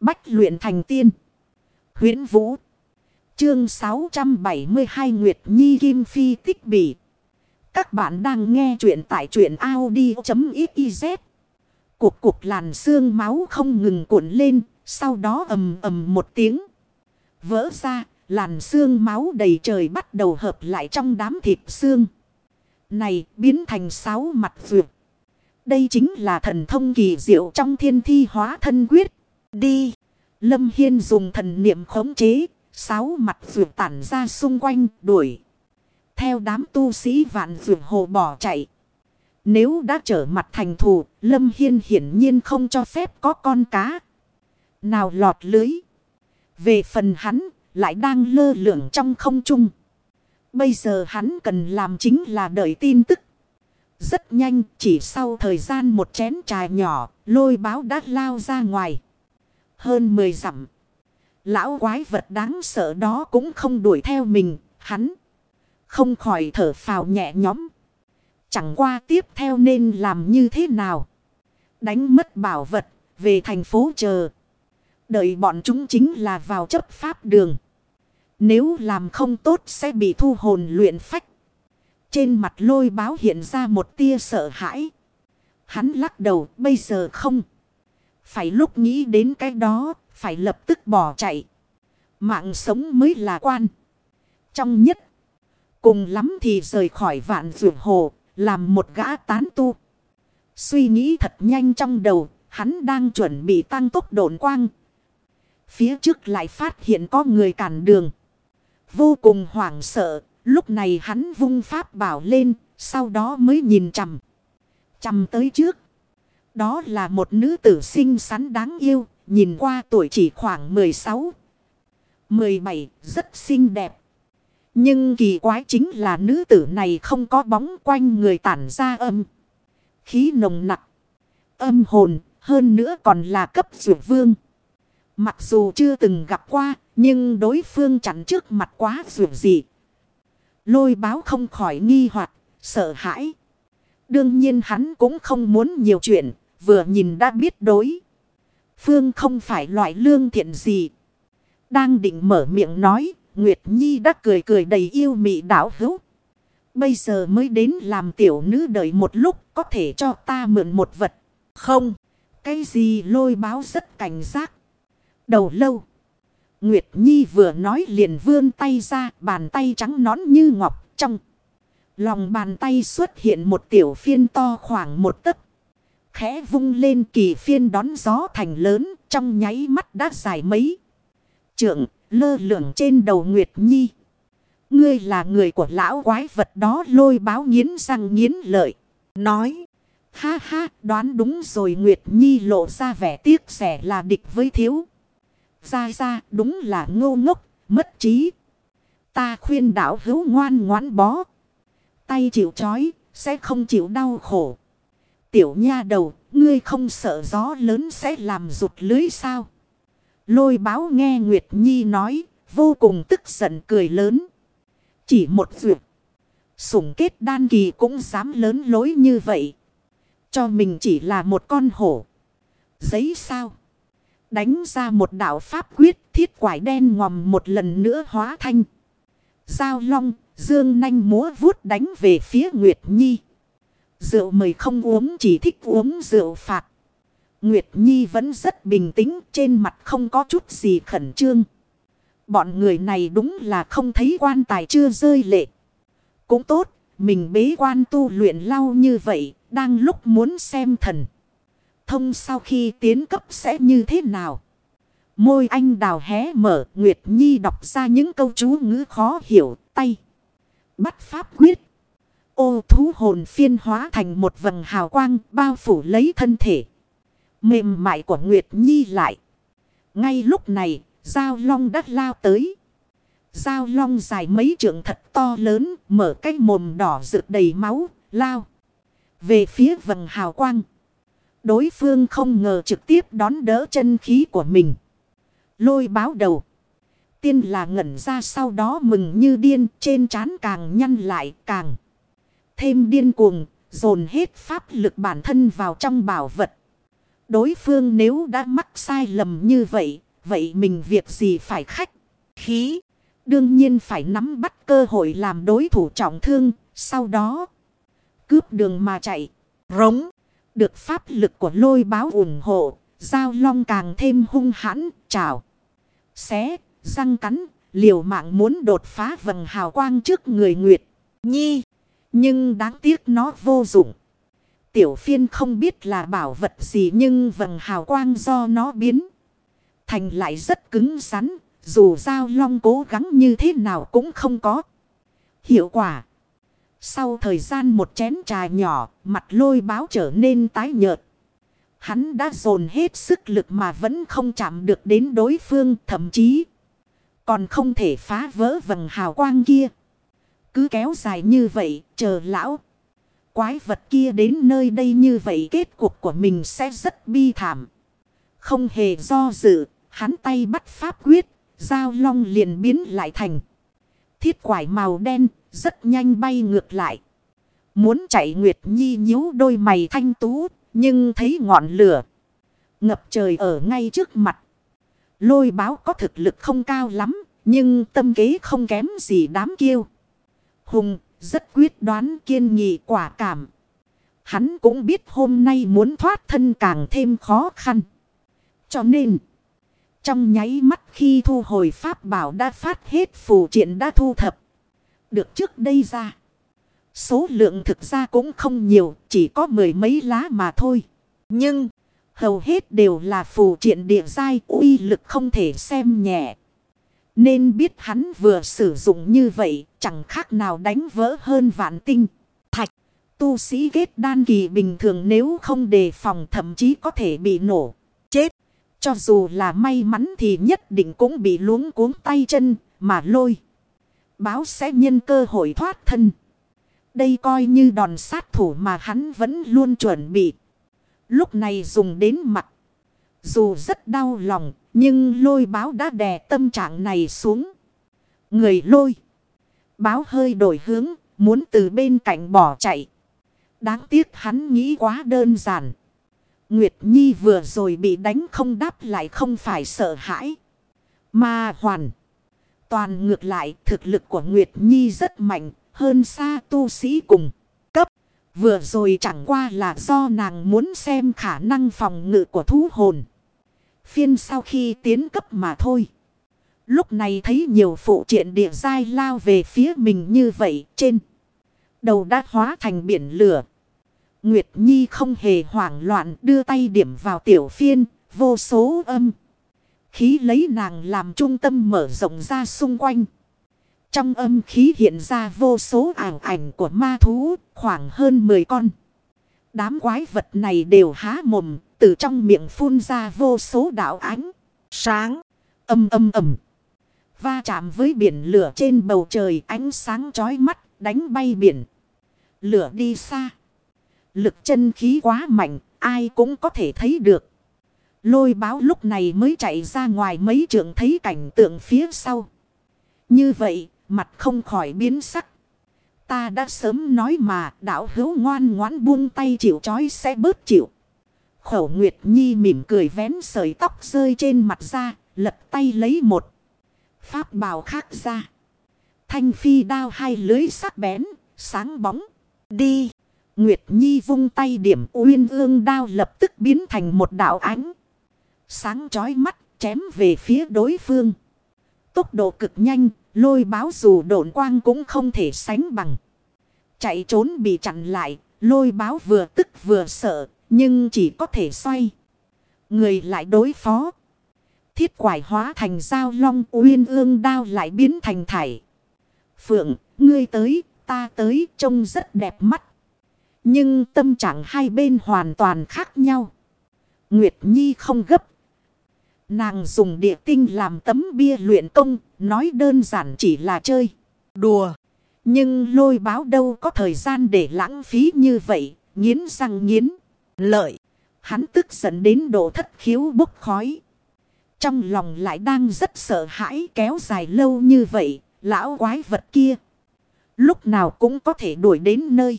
Bách luyện thành tiên. huyễn Vũ. Chương 672 Nguyệt Nhi Kim Phi tích Bỉ. Các bạn đang nghe truyện tại truyện Audi.xyz. Cuộc cục làn xương máu không ngừng cuộn lên. Sau đó ầm ầm một tiếng. Vỡ ra. Làn xương máu đầy trời bắt đầu hợp lại trong đám thịt xương. Này, biến thành sáu mặt vượt. Đây chính là thần thông kỳ diệu trong thiên thi hóa thân quyết. Đi. Lâm Hiên dùng thần niệm khống chế. Sáu mặt vượt tản ra xung quanh đuổi. Theo đám tu sĩ vạn vượt hồ bỏ chạy. Nếu đã trở mặt thành thù, Lâm Hiên hiển nhiên không cho phép có con cá. Nào lọt lưới. Về phần hắn, lại đang lơ lửng trong không trung. Bây giờ hắn cần làm chính là đợi tin tức. Rất nhanh, chỉ sau thời gian một chén trà nhỏ, lôi báo đã lao ra ngoài. Hơn 10 dặm. Lão quái vật đáng sợ đó cũng không đuổi theo mình, hắn. Không khỏi thở phào nhẹ nhõm. Chẳng qua tiếp theo nên làm như thế nào. Đánh mất bảo vật, về thành phố chờ. Đợi bọn chúng chính là vào chấp pháp đường. Nếu làm không tốt sẽ bị thu hồn luyện phách. Trên mặt lôi báo hiện ra một tia sợ hãi. Hắn lắc đầu bây giờ không. Phải lúc nghĩ đến cái đó, phải lập tức bỏ chạy. Mạng sống mới là quan. Trong nhất, cùng lắm thì rời khỏi vạn rượu hồ, làm một gã tán tu. Suy nghĩ thật nhanh trong đầu, hắn đang chuẩn bị tăng tốc độn quang. Phía trước lại phát hiện có người cản đường. Vô cùng hoảng sợ, lúc này hắn vung pháp bảo lên, sau đó mới nhìn chằm. Chằm tới trước. Đó là một nữ tử xinh xắn đáng yêu, nhìn qua tuổi chỉ khoảng 16, 17, rất xinh đẹp. Nhưng kỳ quái chính là nữ tử này không có bóng quanh người tản ra âm. Khí nồng nặc, âm hồn, hơn nữa còn là cấp dụ vương. Mặc dù chưa từng gặp qua, nhưng đối phương chặn trước mặt quá dụ gì. Lôi báo không khỏi nghi hoặc sợ hãi. Đương nhiên hắn cũng không muốn nhiều chuyện, vừa nhìn đã biết đối. Phương không phải loại lương thiện gì. Đang định mở miệng nói, Nguyệt Nhi đã cười cười đầy yêu mị đảo hữu. Bây giờ mới đến làm tiểu nữ đợi một lúc có thể cho ta mượn một vật. Không, cái gì lôi báo rất cảnh giác. Đầu lâu. Nguyệt Nhi vừa nói liền vươn tay ra, bàn tay trắng nón như ngọc trong. Lòng bàn tay xuất hiện một tiểu phiên to khoảng một tấc. Khẽ vung lên kỳ phiên đón gió thành lớn, trong nháy mắt đã dài mấy. Trượng, lơ lửng trên đầu Nguyệt Nhi. Ngươi là người của lão quái vật đó lôi báo nghiến răng nghiến lợi. Nói. Ha ha, đoán đúng rồi Nguyệt Nhi lộ ra vẻ tiếc rẻ là địch với thiếu. Ra ra đúng là ngô ngốc, mất trí. Ta khuyên đảo hữu ngoan ngoãn bó. Tay chịu chói, sẽ không chịu đau khổ. Tiểu nha đầu, ngươi không sợ gió lớn sẽ làm rụt lưới sao? Lôi báo nghe Nguyệt Nhi nói, vô cùng tức giận cười lớn. Chỉ một việc. Sủng kết đan kỳ cũng dám lớn lối như vậy. Cho mình chỉ là một con hổ. Giấy sao? Đánh ra một đạo pháp quyết thiết quải đen ngòm một lần nữa hóa thanh. Giao long, dương nanh múa vuốt đánh về phía Nguyệt Nhi. Rượu mời không uống chỉ thích uống rượu phạt. Nguyệt Nhi vẫn rất bình tĩnh trên mặt không có chút gì khẩn trương. Bọn người này đúng là không thấy quan tài chưa rơi lệ. Cũng tốt, mình bế quan tu luyện lau như vậy, đang lúc muốn xem thần thông sau khi tiến cấp sẽ như thế nào. Môi anh đào hé mở, Nguyệt Nhi đọc ra những câu chú ngữ khó hiểu, tay. Bắt pháp quyết. Ô thú hồn phiên hóa thành một vầng hào quang bao phủ lấy thân thể. Mềm mại của Nguyệt Nhi lại. Ngay lúc này, Giao Long đắt lao tới. Giao Long dài mấy trượng thật to lớn, mở cái mồm đỏ rực đầy máu, lao. Về phía vầng hào quang. Đối phương không ngờ trực tiếp đón đỡ chân khí của mình. Lôi báo đầu. Tiên là ngẩn ra sau đó mừng như điên trên trán càng nhăn lại càng. Thêm điên cuồng, dồn hết pháp lực bản thân vào trong bảo vật. Đối phương nếu đã mắc sai lầm như vậy, vậy mình việc gì phải khách, khí. Đương nhiên phải nắm bắt cơ hội làm đối thủ trọng thương, sau đó cướp đường mà chạy, rống. Được pháp lực của lôi báo ủng hộ, giao long càng thêm hung hãn, chào. Xé, răng cắn, liều mạng muốn đột phá vầng hào quang trước người Nguyệt Nhi. Nhưng đáng tiếc nó vô dụng. Tiểu phiên không biết là bảo vật gì nhưng vầng hào quang do nó biến. Thành lại rất cứng rắn. Dù giao long cố gắng như thế nào cũng không có. Hiệu quả. Sau thời gian một chén trà nhỏ, mặt lôi báo trở nên tái nhợt. Hắn đã dồn hết sức lực mà vẫn không chạm được đến đối phương, thậm chí còn không thể phá vỡ vầng hào quang kia. Cứ kéo dài như vậy, chờ lão. Quái vật kia đến nơi đây như vậy kết cục của mình sẽ rất bi thảm. Không hề do dự, hắn tay bắt pháp quyết, dao long liền biến lại thành. Thiết quải màu đen, rất nhanh bay ngược lại. Muốn chạy Nguyệt Nhi nhíu đôi mày thanh tú, nhưng thấy ngọn lửa. Ngập trời ở ngay trước mặt. Lôi báo có thực lực không cao lắm, nhưng tâm kế không kém gì đám kiêu. Hùng, rất quyết đoán kiên nghị quả cảm. Hắn cũng biết hôm nay muốn thoát thân càng thêm khó khăn. Cho nên... Trong nháy mắt khi thu hồi pháp bảo đã phát hết phù triện đã thu thập. Được trước đây ra. Số lượng thực ra cũng không nhiều, chỉ có mười mấy lá mà thôi. Nhưng, hầu hết đều là phù triện địa giai uy lực không thể xem nhẹ. Nên biết hắn vừa sử dụng như vậy, chẳng khác nào đánh vỡ hơn vạn tinh. Thạch, tu sĩ ghét đan kỳ bình thường nếu không đề phòng thậm chí có thể bị nổ, chết. Cho dù là may mắn thì nhất định cũng bị luống cuốn tay chân mà lôi. Báo sẽ nhân cơ hội thoát thân. Đây coi như đòn sát thủ mà hắn vẫn luôn chuẩn bị. Lúc này dùng đến mặt. Dù rất đau lòng nhưng lôi báo đã đè tâm trạng này xuống. Người lôi. Báo hơi đổi hướng, muốn từ bên cạnh bỏ chạy. Đáng tiếc hắn nghĩ quá đơn giản. Nguyệt Nhi vừa rồi bị đánh không đáp lại không phải sợ hãi. Mà hoàn. Toàn ngược lại, thực lực của Nguyệt Nhi rất mạnh, hơn xa tu sĩ cùng cấp. Vừa rồi chẳng qua là do nàng muốn xem khả năng phòng ngự của thú hồn. Phiên sau khi tiến cấp mà thôi. Lúc này thấy nhiều phụ triện địa dai lao về phía mình như vậy trên. Đầu đã hóa thành biển lửa. Nguyệt Nhi không hề hoảng loạn đưa tay điểm vào tiểu phiên, vô số âm. Khí lấy nàng làm trung tâm mở rộng ra xung quanh. Trong âm khí hiện ra vô số ảo ảnh của ma thú, khoảng hơn 10 con. Đám quái vật này đều há mồm, từ trong miệng phun ra vô số đạo ánh. Sáng, âm âm ầm. Va chạm với biển lửa trên bầu trời ánh sáng chói mắt, đánh bay biển. Lửa đi xa. Lực chân khí quá mạnh, ai cũng có thể thấy được. Lôi báo lúc này mới chạy ra ngoài mấy trường thấy cảnh tượng phía sau. Như vậy, mặt không khỏi biến sắc. Ta đã sớm nói mà đạo hữu ngoan ngoãn buông tay chịu chói sẽ bớt chịu. Khẩu Nguyệt Nhi mỉm cười vén sợi tóc rơi trên mặt ra, lật tay lấy một. Pháp bào khác ra. Thanh phi đao hai lưới sắc bén, sáng bóng. Đi. Nguyệt Nhi vung tay điểm uyên ương đao lập tức biến thành một đạo ánh. Sáng chói mắt chém về phía đối phương. Tốc độ cực nhanh, lôi báo dù độn quang cũng không thể sánh bằng. Chạy trốn bị chặn lại, lôi báo vừa tức vừa sợ, nhưng chỉ có thể xoay. Người lại đối phó. Thiết quải hóa thành dao long uyên ương đao lại biến thành thải. Phượng, ngươi tới, ta tới, trông rất đẹp mắt. Nhưng tâm trạng hai bên hoàn toàn khác nhau. Nguyệt Nhi không gấp. Nàng dùng địa tinh làm tấm bia luyện công, nói đơn giản chỉ là chơi, đùa. Nhưng lôi báo đâu có thời gian để lãng phí như vậy, nghiến răng nghiến, lợi. Hắn tức giận đến độ thất khiếu bốc khói. Trong lòng lại đang rất sợ hãi kéo dài lâu như vậy, lão quái vật kia. Lúc nào cũng có thể đuổi đến nơi.